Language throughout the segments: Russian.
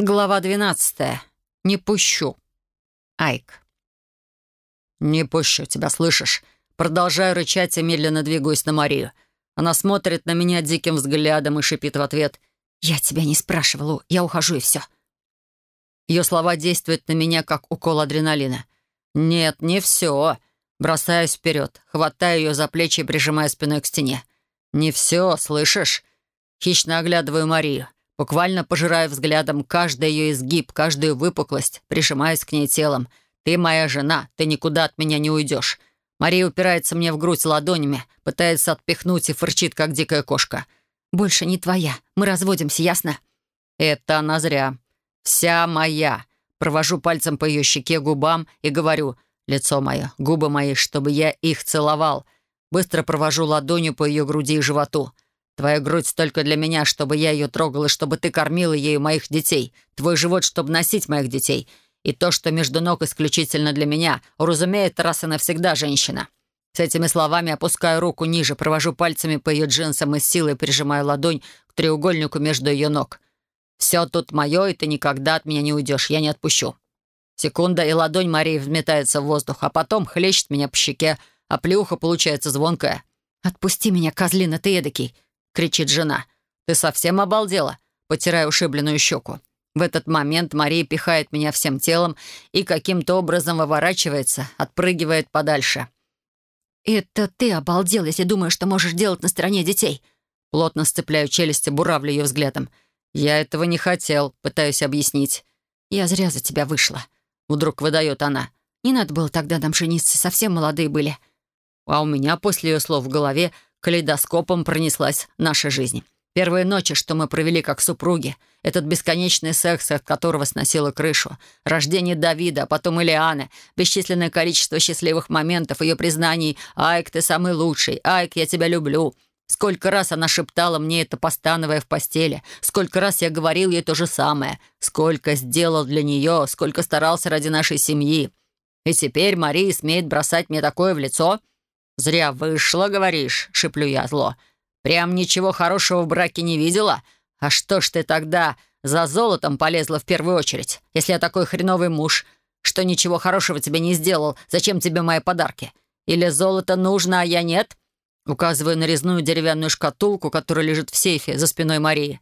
Глава 12. Не пущу. Айк. «Не пущу тебя, слышишь?» Продолжаю рычать и медленно двигаюсь на Марию. Она смотрит на меня диким взглядом и шипит в ответ. «Я тебя не спрашивала, я ухожу и все». Ее слова действуют на меня, как укол адреналина. «Нет, не все». Бросаюсь вперед, хватаю ее за плечи и прижимаю спиной к стене. «Не все, слышишь?» Хищно оглядываю Марию. Буквально пожираю взглядом каждый ее изгиб, каждую выпуклость, прижимаюсь к ней телом. «Ты моя жена, ты никуда от меня не уйдешь». Мария упирается мне в грудь ладонями, пытается отпихнуть и фырчит, как дикая кошка. «Больше не твоя. Мы разводимся, ясно?» «Это она зря. Вся моя». Провожу пальцем по ее щеке, губам и говорю «Лицо мое, губы мои, чтобы я их целовал». Быстро провожу ладонью по ее груди и животу. Твоя грудь только для меня, чтобы я ее трогал, и чтобы ты кормила ею моих детей. Твой живот, чтобы носить моих детей. И то, что между ног исключительно для меня, уразумеет раз и навсегда женщина. С этими словами опускаю руку ниже, провожу пальцами по ее джинсам и силой прижимаю ладонь к треугольнику между ее ног. «Все тут мое, и ты никогда от меня не уйдешь. Я не отпущу». Секунда, и ладонь Марии взметается в воздух, а потом хлещет меня по щеке, а плюха получается звонкая. «Отпусти меня, козлина ты эдакий!» — кричит жена. «Ты совсем обалдела?» — потирая ушибленную щеку. В этот момент Мария пихает меня всем телом и каким-то образом выворачивается, отпрыгивает подальше. «Это ты обалдел, если думаешь, что можешь делать на стороне детей!» Плотно сцепляю челюсти, буравлю ее взглядом. «Я этого не хотел», — пытаюсь объяснить. «Я зря за тебя вышла», — вдруг выдает она. «Не надо было тогда нам жениться, совсем молодые были». А у меня после ее слов в голове калейдоскопом пронеслась наша жизнь. Первые ночи, что мы провели как супруги, этот бесконечный секс, от которого сносило крышу, рождение Давида, а потом Илианы, бесчисленное количество счастливых моментов, ее признаний «Айк, ты самый лучший», «Айк, я тебя люблю». Сколько раз она шептала мне это, постановая в постели. Сколько раз я говорил ей то же самое. Сколько сделал для нее, сколько старался ради нашей семьи. И теперь Мария смеет бросать мне такое в лицо — «Зря вышло, говоришь», — шиплю я зло. «Прям ничего хорошего в браке не видела? А что ж ты тогда за золотом полезла в первую очередь? Если я такой хреновый муж, что ничего хорошего тебе не сделал, зачем тебе мои подарки? Или золото нужно, а я нет?» Указываю на резную деревянную шкатулку, которая лежит в сейфе за спиной Марии.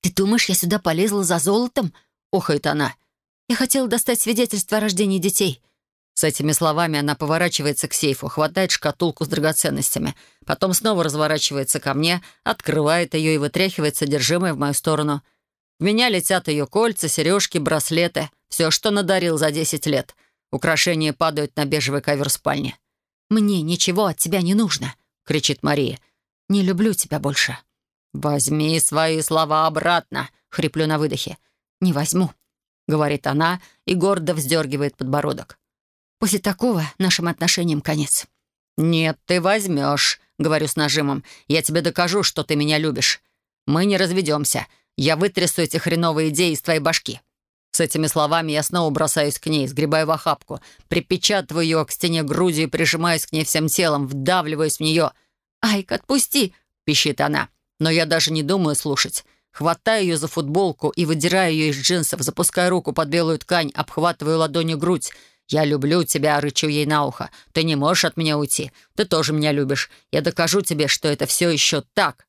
«Ты думаешь, я сюда полезла за золотом?» — охает она. «Я хотела достать свидетельство о рождении детей». С этими словами она поворачивается к сейфу, хватает шкатулку с драгоценностями, потом снова разворачивается ко мне, открывает ее и вытряхивает содержимое в мою сторону. В меня летят ее кольца, сережки, браслеты, все, что надарил за 10 лет. Украшения падают на бежевый ковер спальни. «Мне ничего от тебя не нужно», — кричит Мария. «Не люблю тебя больше». «Возьми свои слова обратно», — хриплю на выдохе. «Не возьму», — говорит она и гордо вздергивает подбородок. После такого нашим отношениям конец». «Нет, ты возьмешь», — говорю с нажимом. «Я тебе докажу, что ты меня любишь. Мы не разведемся. Я вытрясу эти хреновые идеи из твоей башки». С этими словами я снова бросаюсь к ней, сгребаю в охапку, припечатываю ее к стене грудью и прижимаюсь к ней всем телом, вдавливаюсь в нее. «Айк, отпусти!» — пищит она. Но я даже не думаю слушать. Хватаю ее за футболку и выдираю ее из джинсов, запускаю руку под белую ткань, обхватываю ладонью грудь. «Я люблю тебя», — рычу ей на ухо. «Ты не можешь от меня уйти. Ты тоже меня любишь. Я докажу тебе, что это все еще так».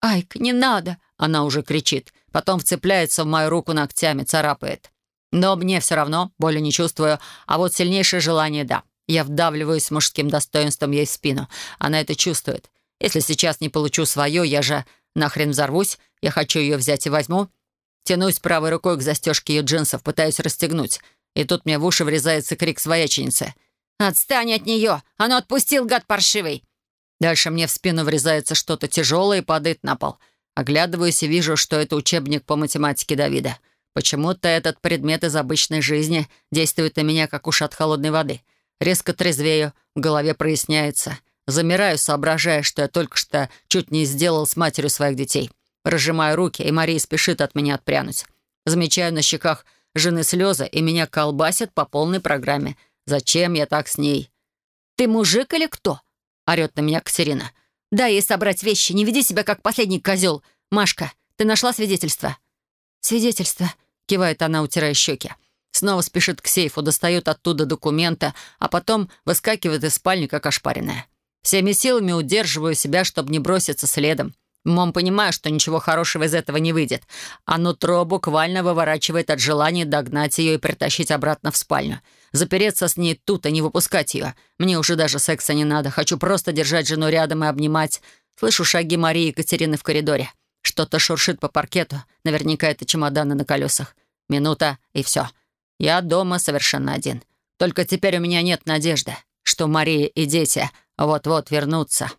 «Айк, не надо!» — она уже кричит. Потом вцепляется в мою руку ногтями, царапает. Но мне все равно, боли не чувствую. А вот сильнейшее желание — да. Я вдавливаюсь мужским достоинством ей в спину. Она это чувствует. Если сейчас не получу свое, я же нахрен взорвусь. Я хочу ее взять и возьму. Тянусь правой рукой к застежке ее джинсов, пытаюсь расстегнуть. И тут мне в уши врезается крик свояченицы. «Отстань от нее! А ну отпустил, гад паршивый!» Дальше мне в спину врезается что-то тяжелое и падает на пол. Оглядываюсь и вижу, что это учебник по математике Давида. Почему-то этот предмет из обычной жизни действует на меня, как уж от холодной воды. Резко трезвею, в голове проясняется. Замираю, соображая, что я только что чуть не сделал с матерью своих детей. Разжимаю руки, и Мария спешит от меня отпрянуть. Замечаю на щеках жены слезы, и меня колбасят по полной программе. Зачем я так с ней? «Ты мужик или кто?» — орёт на меня Катерина. «Дай ей собрать вещи, не веди себя как последний козел. Машка, ты нашла свидетельство?» свидетельство», — кивает она, утирая щеки. Снова спешит к сейфу, достает оттуда документы, а потом выскакивает из спальни, как ошпаренная. Всеми силами удерживаю себя, чтобы не броситься следом. Мом понимаю, что ничего хорошего из этого не выйдет, а нутро буквально выворачивает от желания догнать ее и притащить обратно в спальню. Запереться с ней тут, а не выпускать ее. Мне уже даже секса не надо. Хочу просто держать жену рядом и обнимать. Слышу шаги Марии и Екатерины в коридоре. Что-то шуршит по паркету. Наверняка это чемоданы на колесах. Минута, и все. Я дома совершенно один. Только теперь у меня нет надежды, что Мария и дети вот-вот вернутся.